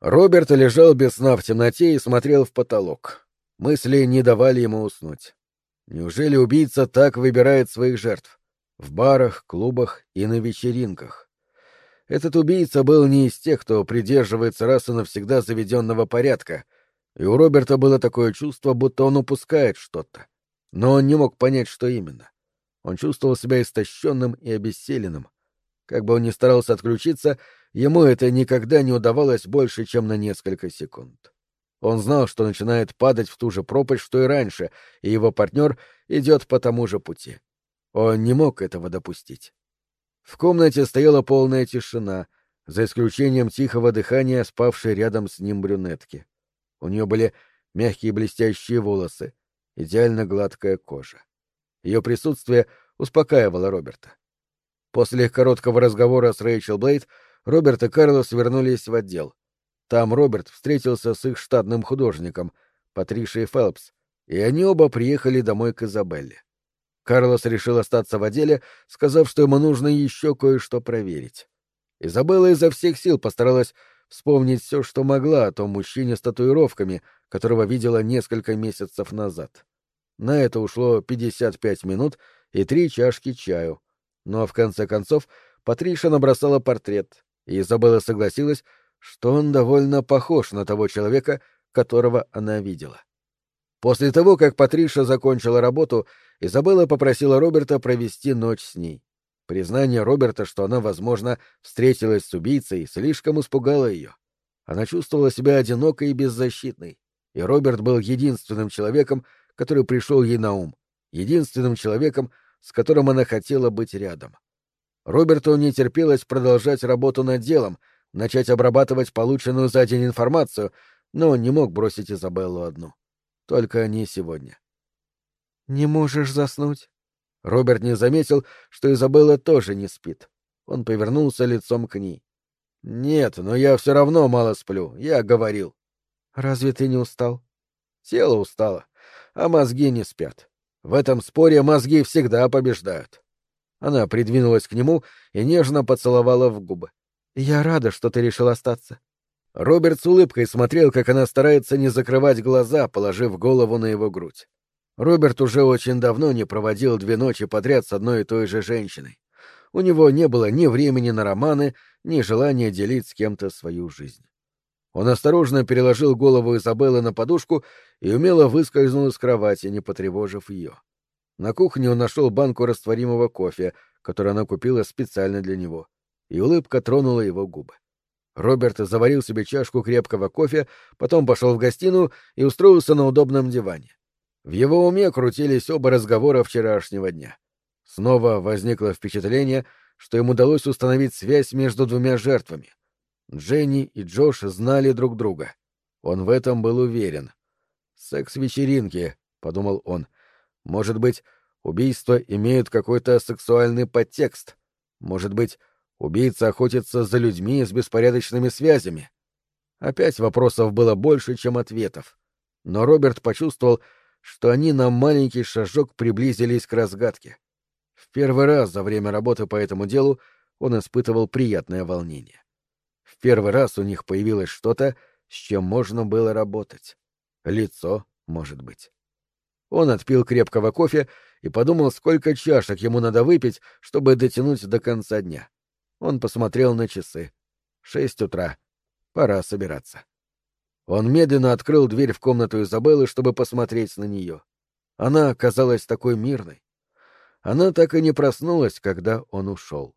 Роберт лежал без сна в темноте и смотрел в потолок. Мысли не давали ему уснуть. Неужели убийца так выбирает своих жертв? В барах, клубах и на вечеринках. Этот убийца был не из тех, кто придерживается раз и навсегда заведенного порядка, и у Роберта было такое чувство, будто он упускает что-то. Но он не мог понять, что именно. Он чувствовал себя истощенным и обессиленным. Как бы он ни старался отключиться, ему это никогда не удавалось больше, чем на несколько секунд. Он знал, что начинает падать в ту же пропасть, что и раньше, и его партнер идет по тому же пути. Он не мог этого допустить. В комнате стояла полная тишина, за исключением тихого дыхания спавшей рядом с ним брюнетки. У нее были мягкие блестящие волосы, идеально гладкая кожа. Ее присутствие успокаивало Роберта. После короткого разговора с Рэйчел Блейд Роберт и Карлос вернулись в отдел. Там Роберт встретился с их штатным художником, Патришей Фелпс, и они оба приехали домой к Изабелле. Карлос решил остаться в отделе, сказав, что ему нужно еще кое-что проверить. Изабелла изо всех сил постаралась вспомнить все, что могла о том мужчине с татуировками, которого видела несколько месяцев назад. На это ушло 55 минут и три чашки чаю. Но в конце концов Патриша набросала портрет, и Изабелла согласилась, что он довольно похож на того человека, которого она видела. После того, как Патриша закончила работу, Изабелла попросила Роберта провести ночь с ней. Признание Роберта, что она, возможно, встретилась с убийцей, слишком испугало ее. Она чувствовала себя одинокой и беззащитной, и Роберт был единственным человеком, который пришел ей на ум, единственным человеком, с которым она хотела быть рядом. Роберту не терпелось продолжать работу над делом, начать обрабатывать полученную за день информацию, но он не мог бросить Изабеллу одну. Только не сегодня. «Не можешь заснуть?» Роберт не заметил, что Изабелла тоже не спит. Он повернулся лицом к ней. «Нет, но я все равно мало сплю, я говорил». «Разве ты не устал?» «Тело устало, а мозги не спят. В этом споре мозги всегда побеждают». Она придвинулась к нему и нежно поцеловала в губы. «Я рада, что ты решил остаться». Роберт с улыбкой смотрел, как она старается не закрывать глаза, положив голову на его грудь. Роберт уже очень давно не проводил две ночи подряд с одной и той же женщиной. У него не было ни времени на романы, ни желания делить с кем-то свою жизнь. Он осторожно переложил голову Изабеллы на подушку и умело выскользнул из кровати, не потревожив ее. На кухне он нашел банку растворимого кофе, который она купила специально для него, и улыбка тронула его губы. Роберт заварил себе чашку крепкого кофе, потом пошел в гостиную и устроился на удобном диване. В его уме крутились оба разговора вчерашнего дня. Снова возникло впечатление, что им удалось установить связь между двумя жертвами. Дженни и Джош знали друг друга. Он в этом был уверен. «Секс-вечеринки», — подумал он. «Может быть, убийства имеют какой-то сексуальный подтекст. Может быть, убийца охотится за людьми с беспорядочными связями». Опять вопросов было больше, чем ответов. Но Роберт почувствовал, что они на маленький шажок приблизились к разгадке. В первый раз за время работы по этому делу он испытывал приятное волнение. Первый раз у них появилось что-то, с чем можно было работать. Лицо, может быть. Он отпил крепкого кофе и подумал, сколько чашек ему надо выпить, чтобы дотянуть до конца дня. Он посмотрел на часы. Шесть утра. Пора собираться. Он медленно открыл дверь в комнату Изабеллы, чтобы посмотреть на нее. Она казалась такой мирной. Она так и не проснулась, когда он ушел.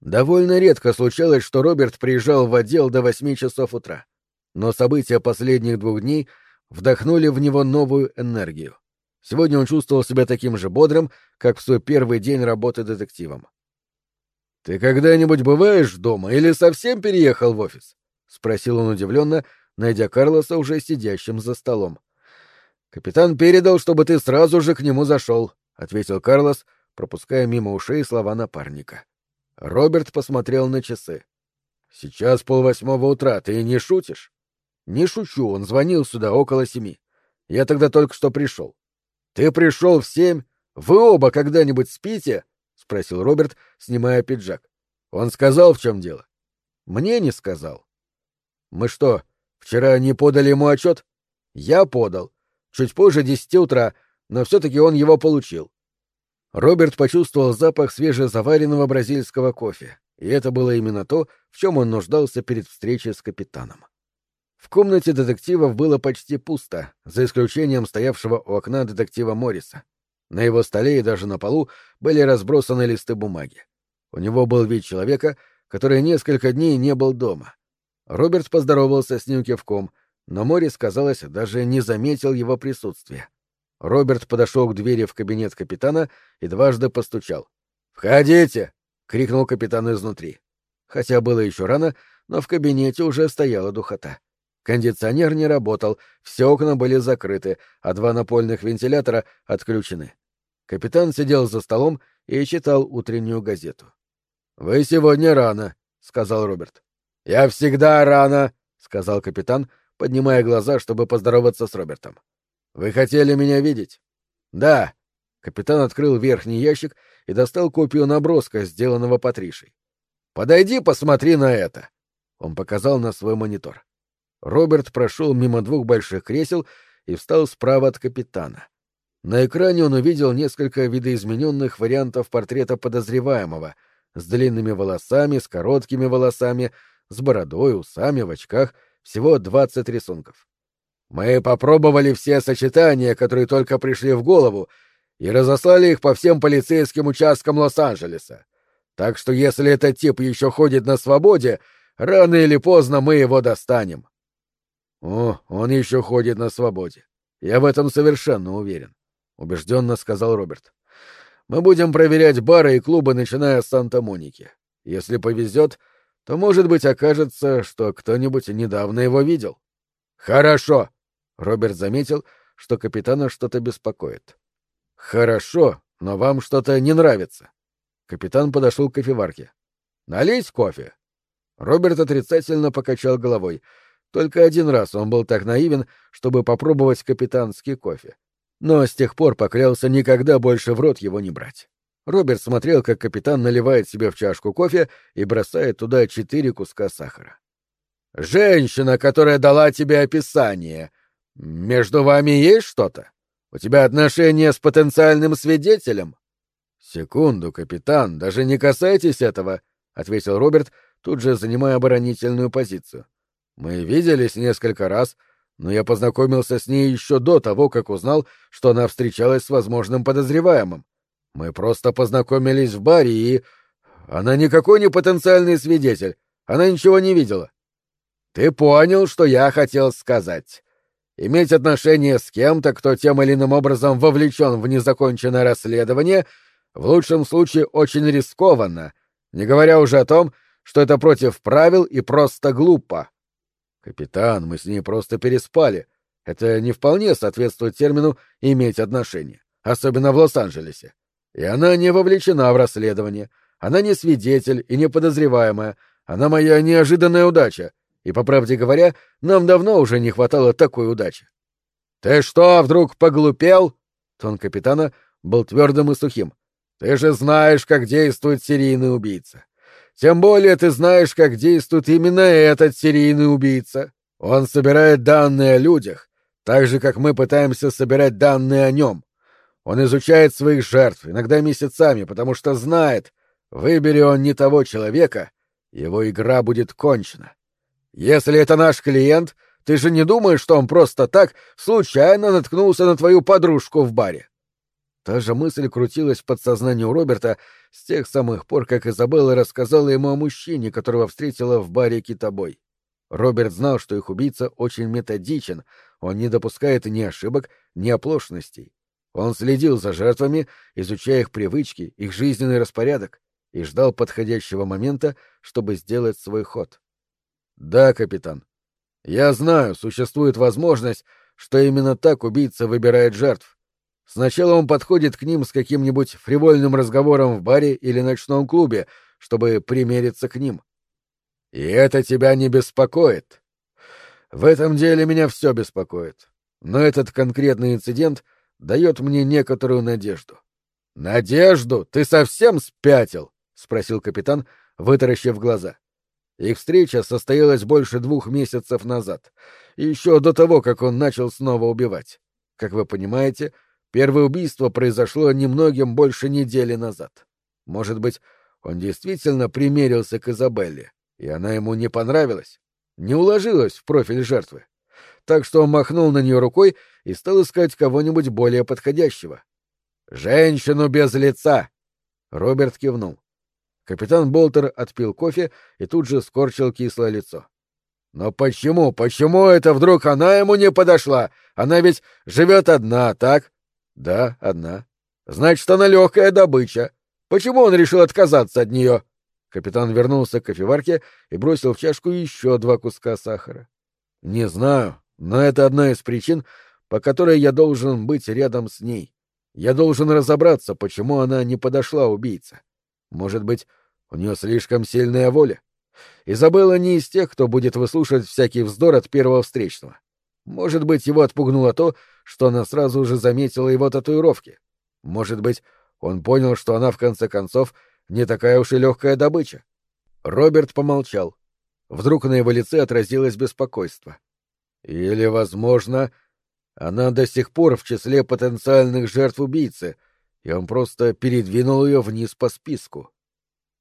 Довольно редко случалось, что Роберт приезжал в отдел до восьми часов утра. Но события последних двух дней вдохнули в него новую энергию. Сегодня он чувствовал себя таким же бодрым, как в свой первый день работы детективом. «Ты когда-нибудь бываешь дома или совсем переехал в офис?» — спросил он удивленно, найдя Карлоса уже сидящим за столом. «Капитан передал, чтобы ты сразу же к нему зашел», — ответил Карлос, пропуская мимо ушей слова напарника. Роберт посмотрел на часы. «Сейчас полвосьмого утра, ты не шутишь?» «Не шучу, он звонил сюда около семи. Я тогда только что пришел». «Ты пришел в семь? Вы оба когда-нибудь спите?» — спросил Роберт, снимая пиджак. «Он сказал, в чем дело?» «Мне не сказал. Мы что, вчера не подали ему отчет? Я подал. Чуть позже десяти утра, но все-таки он его получил. Роберт почувствовал запах свежезаваренного бразильского кофе, и это было именно то, в чем он нуждался перед встречей с капитаном. В комнате детективов было почти пусто, за исключением стоявшего у окна детектива Морриса. На его столе и даже на полу были разбросаны листы бумаги. У него был вид человека, который несколько дней не был дома. Роберт поздоровался с ним кивком, но Моррис, казалось, даже не заметил его присутствия. Роберт подошел к двери в кабинет капитана и дважды постучал. «Входите!» — крикнул капитан изнутри. Хотя было еще рано, но в кабинете уже стояла духота. Кондиционер не работал, все окна были закрыты, а два напольных вентилятора отключены. Капитан сидел за столом и читал утреннюю газету. «Вы сегодня рано», — сказал Роберт. «Я всегда рано», — сказал капитан, поднимая глаза, чтобы поздороваться с Робертом. «Вы хотели меня видеть?» «Да». Капитан открыл верхний ящик и достал копию наброска, сделанного Патришей. «Подойди, посмотри на это!» Он показал на свой монитор. Роберт прошел мимо двух больших кресел и встал справа от капитана. На экране он увидел несколько видоизмененных вариантов портрета подозреваемого с длинными волосами, с короткими волосами, с бородой, усами, в очках, всего двадцать рисунков. Мы попробовали все сочетания, которые только пришли в голову, и разослали их по всем полицейским участкам Лос-Анджелеса. Так что если этот тип еще ходит на свободе, рано или поздно мы его достанем. О, он еще ходит на свободе. Я в этом совершенно уверен, убежденно сказал Роберт. Мы будем проверять бары и клубы, начиная с Санта-Моники. Если повезет, то, может быть, окажется, что кто-нибудь недавно его видел. Хорошо, Роберт заметил, что капитана что-то беспокоит. Хорошо, но вам что-то не нравится. Капитан подошел к кофеварке. Налить кофе. Роберт отрицательно покачал головой. Только один раз он был так наивен, чтобы попробовать капитанский кофе. Но с тех пор поклялся никогда больше в рот его не брать. Роберт смотрел, как капитан наливает себе в чашку кофе и бросает туда четыре куска сахара. «Женщина, которая дала тебе описание, между вами есть что-то? У тебя отношения с потенциальным свидетелем? Секунду, капитан, даже не касайтесь этого, ответил Роберт, тут же занимая оборонительную позицию. Мы виделись несколько раз, но я познакомился с ней еще до того, как узнал, что она встречалась с возможным подозреваемым. Мы просто познакомились в баре, и... Она никакой не потенциальный свидетель. Она ничего не видела. Ты понял, что я хотел сказать. Иметь отношение с кем-то, кто тем или иным образом вовлечен в незаконченное расследование, в лучшем случае очень рискованно, не говоря уже о том, что это против правил и просто глупо. Капитан, мы с ней просто переспали. Это не вполне соответствует термину «иметь отношение», особенно в Лос-Анджелесе. И она не вовлечена в расследование. Она не свидетель и не подозреваемая. Она моя неожиданная удача, и, по правде говоря, нам давно уже не хватало такой удачи. «Ты что, вдруг поглупел?» Тон капитана был твердым и сухим. «Ты же знаешь, как действует серийный убийца. Тем более ты знаешь, как действует именно этот серийный убийца. Он собирает данные о людях, так же, как мы пытаемся собирать данные о нем. Он изучает своих жертв, иногда месяцами, потому что знает, выбери он не того человека, его игра будет кончена. Если это наш клиент, ты же не думаешь, что он просто так случайно наткнулся на твою подружку в баре? Та же мысль крутилась в подсознании Роберта с тех самых пор, как Изабелла рассказала ему о мужчине, которого встретила в баре Китобой. Роберт знал, что их убийца очень методичен, он не допускает ни ошибок, ни оплошностей. Он следил за жертвами, изучая их привычки, их жизненный распорядок, и ждал подходящего момента, чтобы сделать свой ход. Да, капитан. Я знаю, существует возможность, что именно так убийца выбирает жертв. Сначала он подходит к ним с каким-нибудь фривольным разговором в баре или ночном клубе, чтобы примериться к ним. И это тебя не беспокоит. В этом деле меня все беспокоит. Но этот конкретный инцидент дает мне некоторую надежду. Надежду? Ты совсем спятил? спросил капитан, вытаращив глаза. Их встреча состоялась больше двух месяцев назад, еще до того, как он начал снова убивать. Как вы понимаете, первое убийство произошло немногим больше недели назад. Может быть, он действительно примерился к Изабелле, и она ему не понравилась, не уложилась в профиль жертвы. Так что он махнул на нее рукой и стал искать кого-нибудь более подходящего. «Женщину без лица!» Роберт кивнул. Капитан Болтер отпил кофе и тут же скорчил кислое лицо. «Но почему, почему это вдруг она ему не подошла? Она ведь живет одна, так?» «Да, одна». «Значит, она легкая добыча. Почему он решил отказаться от нее?» Капитан вернулся к кофеварке и бросил в чашку еще два куска сахара. «Не знаю, но это одна из причин, по которой я должен быть рядом с ней. Я должен разобраться, почему она не подошла убийце. Может быть, у нее слишком сильная воля? Изабелла не из тех, кто будет выслушивать всякий вздор от первого встречного. Может быть, его отпугнуло то, что она сразу же заметила его татуировки. Может быть, он понял, что она, в конце концов, не такая уж и легкая добыча. Роберт помолчал. Вдруг на его лице отразилось беспокойство. Или, возможно, она до сих пор в числе потенциальных жертв убийцы, и он просто передвинул ее вниз по списку.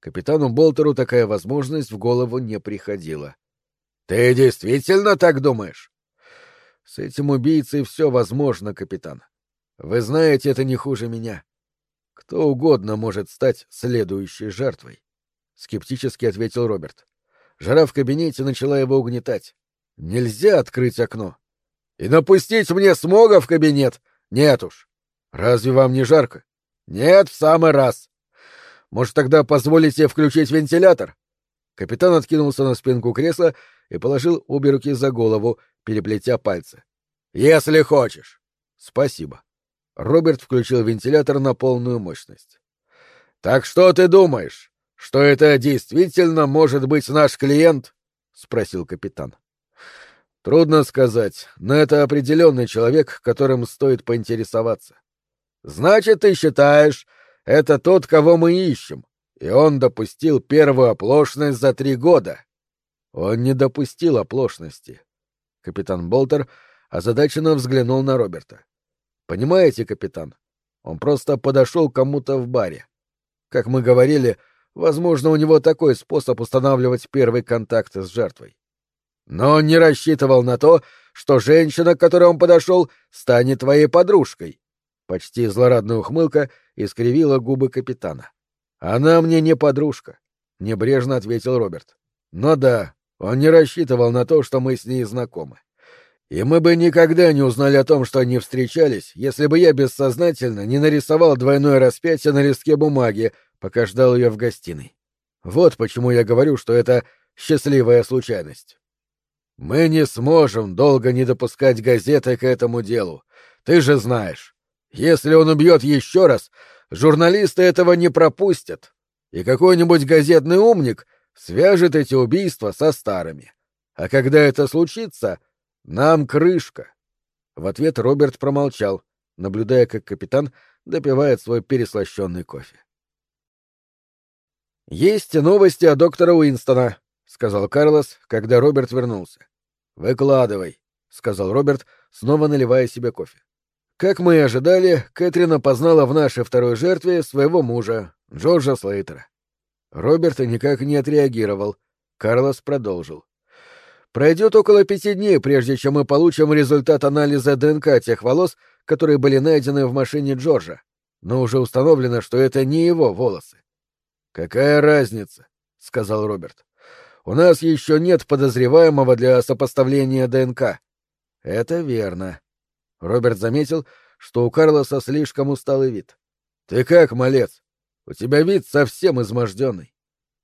Капитану Болтеру такая возможность в голову не приходила. — Ты действительно так думаешь? — С этим убийцей все возможно, капитан. Вы знаете, это не хуже меня. Кто угодно может стать следующей жертвой. Скептически ответил Роберт. Жара в кабинете начала его угнетать. Нельзя открыть окно. И напустить мне смога в кабинет? Нет уж. Разве вам не жарко? Нет, в самый раз. Может, тогда позволите включить вентилятор? Капитан откинулся на спинку кресла и положил обе руки за голову, переплетя пальцы. Если хочешь. Спасибо. Роберт включил вентилятор на полную мощность. Так что ты думаешь, что это действительно может быть наш клиент? спросил капитан. Трудно сказать, но это определенный человек, которым стоит поинтересоваться. Значит, ты считаешь, это тот, кого мы ищем, и он допустил первую оплошность за три года. Он не допустил оплошности. Капитан Болтер озадаченно взглянул на Роберта. Понимаете, капитан, он просто подошел кому-то в баре. Как мы говорили, возможно, у него такой способ устанавливать первый контакт с жертвой. Но он не рассчитывал на то, что женщина, к которой он подошел, станет твоей подружкой. Почти злорадная ухмылка искривила губы капитана. «Она мне не подружка», — небрежно ответил Роберт. «Но да, он не рассчитывал на то, что мы с ней знакомы. И мы бы никогда не узнали о том, что они встречались, если бы я бессознательно не нарисовал двойное распятие на листке бумаги, пока ждал ее в гостиной. Вот почему я говорю, что это счастливая случайность. Мы не сможем долго не допускать газеты к этому делу. Ты же знаешь. Если он убьет еще раз, журналисты этого не пропустят, и какой-нибудь газетный умник свяжет эти убийства со старыми. А когда это случится, нам крышка. В ответ Роберт промолчал, наблюдая, как капитан допивает свой переслащенный кофе. «Есть новости о доктора Уинстона», — сказал Карлос, когда Роберт вернулся. «Выкладывай», — сказал Роберт, снова наливая себе кофе. Как мы и ожидали, Кэтрин опознала в нашей второй жертве своего мужа, Джорджа Слейтера. Роберт никак не отреагировал. Карлос продолжил. Пройдет около пяти дней, прежде чем мы получим результат анализа ДНК тех волос, которые были найдены в машине Джорджа. Но уже установлено, что это не его волосы. «Какая разница?» — сказал Роберт. «У нас еще нет подозреваемого для сопоставления ДНК». «Это верно», Роберт заметил, что у Карлоса слишком усталый вид. «Ты как, малец? У тебя вид совсем изможденный».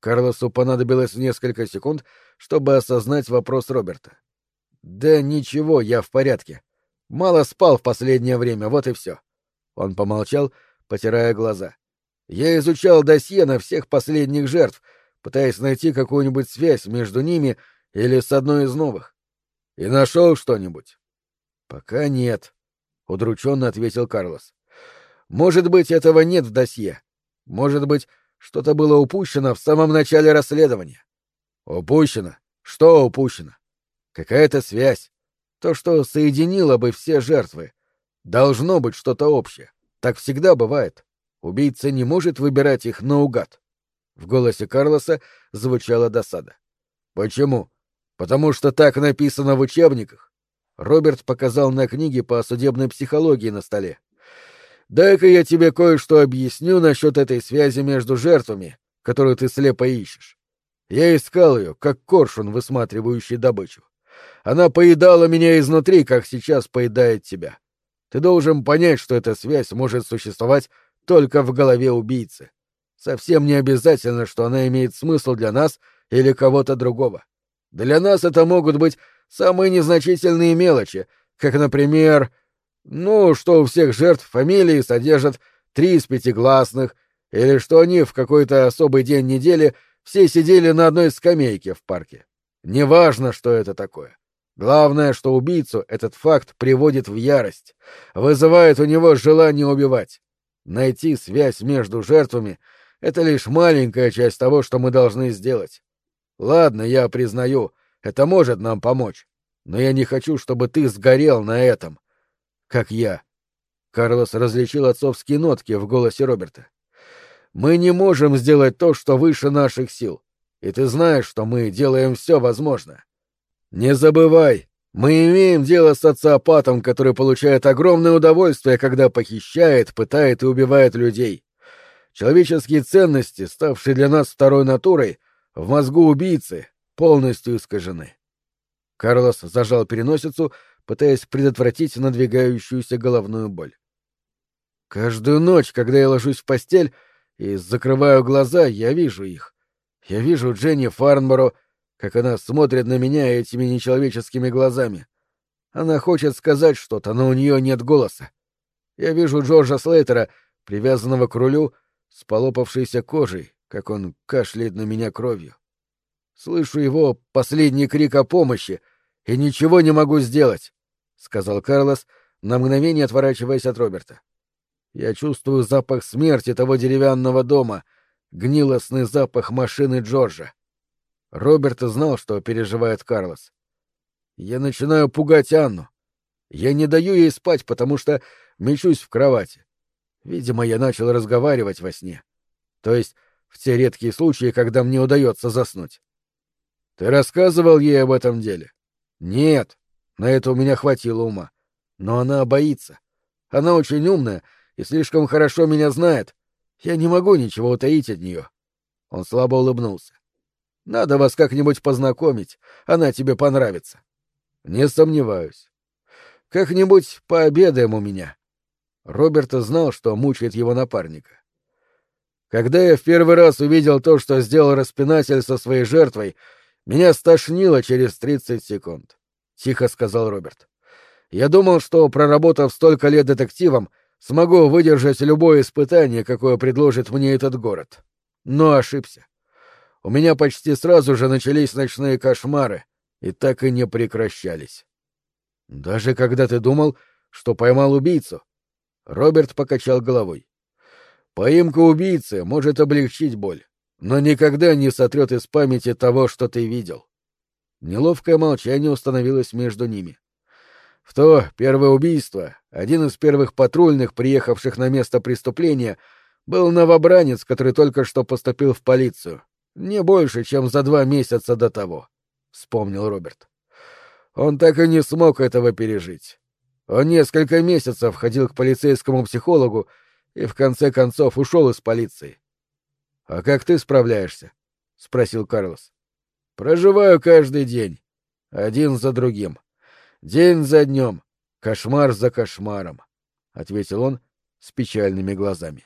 Карлосу понадобилось несколько секунд, чтобы осознать вопрос Роберта. «Да ничего, я в порядке. Мало спал в последнее время, вот и все». Он помолчал, потирая глаза. «Я изучал досье на всех последних жертв, пытаясь найти какую-нибудь связь между ними или с одной из новых. И нашел что-нибудь. Пока нет, удрученно ответил Карлос. Может быть, этого нет в досье. Может быть, что-то было упущено в самом начале расследования. Упущено? Что упущено? Какая-то связь. То, что соединило бы все жертвы. Должно быть что-то общее. Так всегда бывает. Убийца не может выбирать их наугад. В голосе Карлоса звучала досада. Почему? Потому что так написано в учебниках. Роберт показал на книге по судебной психологии на столе. Дай-ка я тебе кое-что объясню насчет этой связи между жертвами, которую ты слепо ищешь. Я искал ее, как коршун, высматривающий добычу. Она поедала меня изнутри, как сейчас поедает тебя. Ты должен понять, что эта связь может существовать только в голове убийцы. Совсем не обязательно, что она имеет смысл для нас или кого-то другого. Для нас это могут быть самые незначительные мелочи, как, например, ну, что у всех жертв фамилии содержат три из пятигласных, или что они в какой-то особый день недели все сидели на одной скамейке в парке. Неважно, что это такое. Главное, что убийцу этот факт приводит в ярость, вызывает у него желание убивать. Найти связь между жертвами — это лишь маленькая часть того, что мы должны сделать. Ладно, я признаю, это может нам помочь, но я не хочу, чтобы ты сгорел на этом, как я. Карлос различил отцовские нотки в голосе Роберта. Мы не можем сделать то, что выше наших сил, и ты знаешь, что мы делаем все возможное. Не забывай, мы имеем дело с социопатом, который получает огромное удовольствие, когда похищает, пытает и убивает людей. Человеческие ценности, ставшие для нас второй натурой, в мозгу убийцы полностью искажены. Карлос зажал переносицу, пытаясь предотвратить надвигающуюся головную боль. Каждую ночь, когда я ложусь в постель и закрываю глаза, я вижу их. Я вижу Дженни Фарнборо, как она смотрит на меня этими нечеловеческими глазами. Она хочет сказать что-то, но у нее нет голоса. Я вижу Джорджа Слейтера, привязанного к рулю, с полопавшейся кожей, как он кашляет на меня кровью. Слышу его последний крик о помощи и ничего не могу сделать, — сказал Карлос, на мгновение отворачиваясь от Роберта. Я чувствую запах смерти того деревянного дома, гнилостный запах машины Джорджа. Роберт знал, что переживает Карлос. Я начинаю пугать Анну. Я не даю ей спать, потому что мечусь в кровати. Видимо, я начал разговаривать во сне. То есть в те редкие случаи, когда мне удается заснуть. Ты рассказывал ей об этом деле? Нет, на это у меня хватило ума. Но она боится. Она очень умная и слишком хорошо меня знает. Я не могу ничего утаить от нее. Он слабо улыбнулся. Надо вас как-нибудь познакомить, она тебе понравится. Не сомневаюсь. Как-нибудь пообедаем у меня. Роберт знал, что мучает его напарника. Когда я в первый раз увидел то, что сделал распинатель со своей жертвой, меня стошнило через тридцать секунд. Тихо сказал Роберт. Я думал, что, проработав столько лет детективом, смогу выдержать любое испытание, какое предложит мне этот город. Но ошибся у меня почти сразу же начались ночные кошмары и так и не прекращались. Даже когда ты думал, что поймал убийцу? Роберт покачал головой. Поимка убийцы может облегчить боль, но никогда не сотрет из памяти того, что ты видел. Неловкое молчание установилось между ними. В то первое убийство один из первых патрульных, приехавших на место преступления, был новобранец, который только что поступил в полицию. Не больше, чем за два месяца до того, — вспомнил Роберт. Он так и не смог этого пережить. Он несколько месяцев ходил к полицейскому психологу и в конце концов ушел из полиции. — А как ты справляешься? — спросил Карлос. — Проживаю каждый день, один за другим. День за днем, кошмар за кошмаром, — ответил он с печальными глазами.